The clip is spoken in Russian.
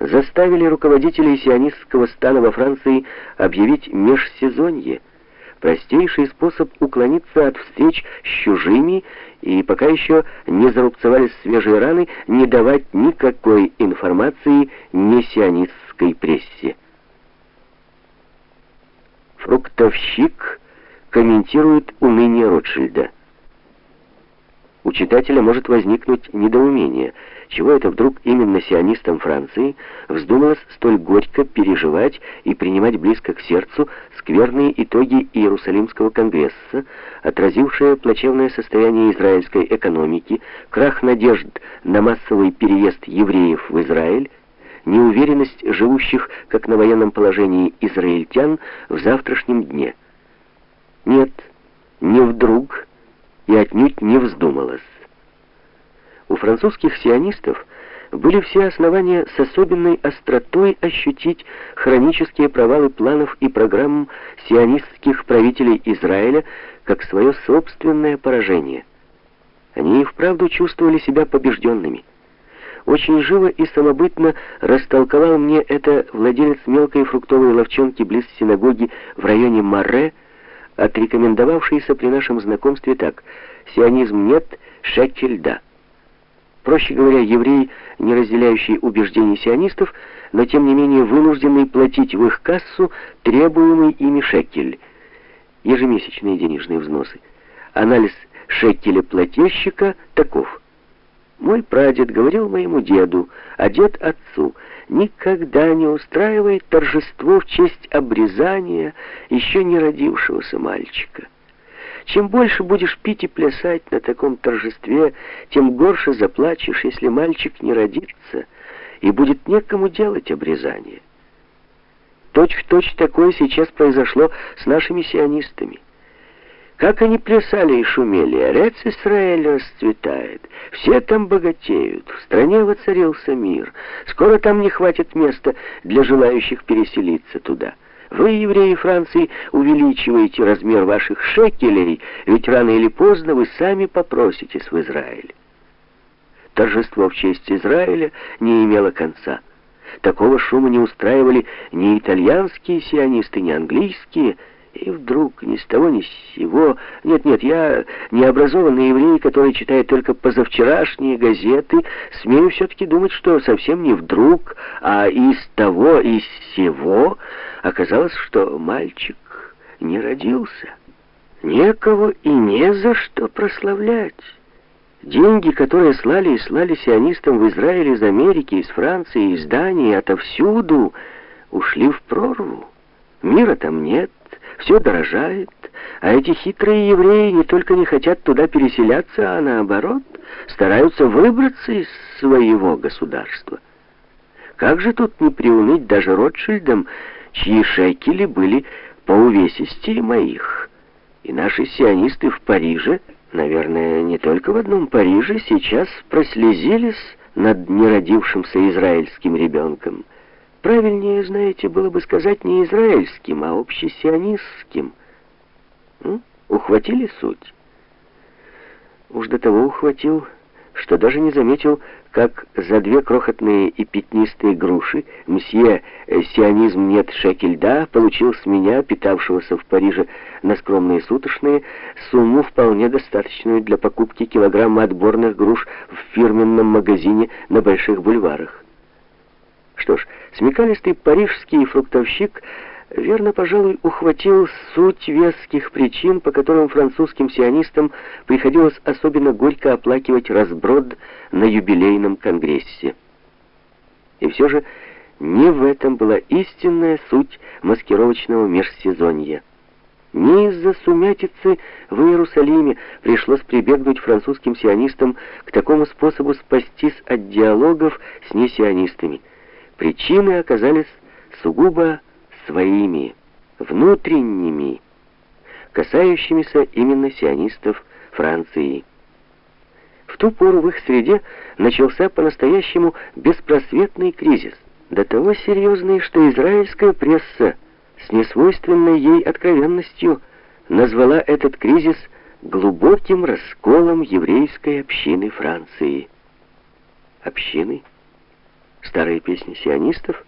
заставили руководителей сионистского стана во Франции объявить межсезонье, простейший способ уклониться от встреч с чужими и пока еще не зарубцевались свежие раны, не давать никакой информации несионистской прессе. Фруктовщик комментирует уныние Ротшильда. У читателя может возникнуть недоумение, чего это вдруг именно сионистам Франции вздумалось столь горько переживать и принимать близко к сердцу скверные итоги Иерусалимского конгресса, отразившие плачевное состояние израильской экономики, крах надежд на массовый переезд евреев в Израиль, неуверенность живущих, как на военном положении, израильтян в завтрашнем дне. Нет, не вдруг и отнюдь не вздумалось. У французских сионистов были все основания с особенной остротой ощутить хронические провалы планов и программ сионистских правителей Израиля как свое собственное поражение. Они и вправду чувствовали себя побежденными. Очень живо и самобытно растолковал мне это владелец мелкой фруктовой ловчонки близ синагоги в районе Марре, отрекомендовавшийся при нашем знакомстве так «Сионизм нет, шекель да». Проще говоря, еврей, не разделяющий убеждений сионистов, но тем не менее вынужденный платить в их кассу требуемый ими шекель, ежемесячные денежные взносы. Анализ шекеля плательщика таков – мой прадед говорил моему деду, а дед отцу, никогда не устраивает торжество в честь обрезания еще не родившегося мальчика. Чем больше будешь пить и плясать на таком торжестве, тем горше заплачешь, если мальчик не родится, и будет некому делать обрезание. Точь-в-точь точь такое сейчас произошло с нашими сионистами. Как они плясали и шумели, Рец Исраэль расцветает, все там богатеют, в стране воцарился мир, скоро там не хватит места для желающих переселиться туда. Вы, евреи Франции, увеличиваете размер ваших шекелей, ведь рано или поздно вы сами попроситесь в Израиль. Торжество в честь Израиля не имело конца. Такого шума не устраивали ни итальянские сионисты, ни английские, и вдруг ни с того ни с сего... Нет-нет, я необразованный еврей, который читает только позавчерашние газеты, смею все-таки думать, что совсем не вдруг, а из того, из сего оказалось, что мальчик не родился. Некого и не за что прославлять. Деньги, которые слали и слали сионистам в Израиле из Америки, из Франции, из Дании, отовсюду, ушли в прорву. Мира там нет, все дорожает, а эти хитрые евреи не только не хотят туда переселяться, а наоборот, стараются выбраться из своего государства. Как же тут не приуныть даже Ротшильдам, чьи шекели были по увесистее моих? И наши сионисты в Париже, наверное, не только в одном Париже, сейчас прослезились над неродившимся израильским ребенком. Правильнее, знаете, было бы сказать не израильским, а общесионистским. Ну, ухватили суть? Уж до того ухватил, что даже не заметил, как за две крохотные и пятнистые груши мсье «Сионизм нет шекель да» получил с меня, питавшегося в Париже на скромные суточные, сумму вполне достаточную для покупки килограмма отборных груш в фирменном магазине на Больших бульварах. Что ж, смекалистый парижский фруктовщик верно, пожалуй, ухватил суть веских причин, по которым французским сионистам приходилось особенно горько оплакивать разброд на юбилейном конгрессе. И все же не в этом была истинная суть маскировочного межсезонья. Не из-за сумятицы в Иерусалиме пришлось прибегнуть французским сионистам к такому способу спастись от диалогов с несионистами – Причины оказались сугубо своими, внутренними, касающимися именно сионистов Франции. В ту пору в их среде начался по-настоящему беспросветный кризис, до того серьезный, что израильская пресса с несвойственной ей откровенностью назвала этот кризис глубоким расколом еврейской общины Франции. Общины? Старые песни сионистов —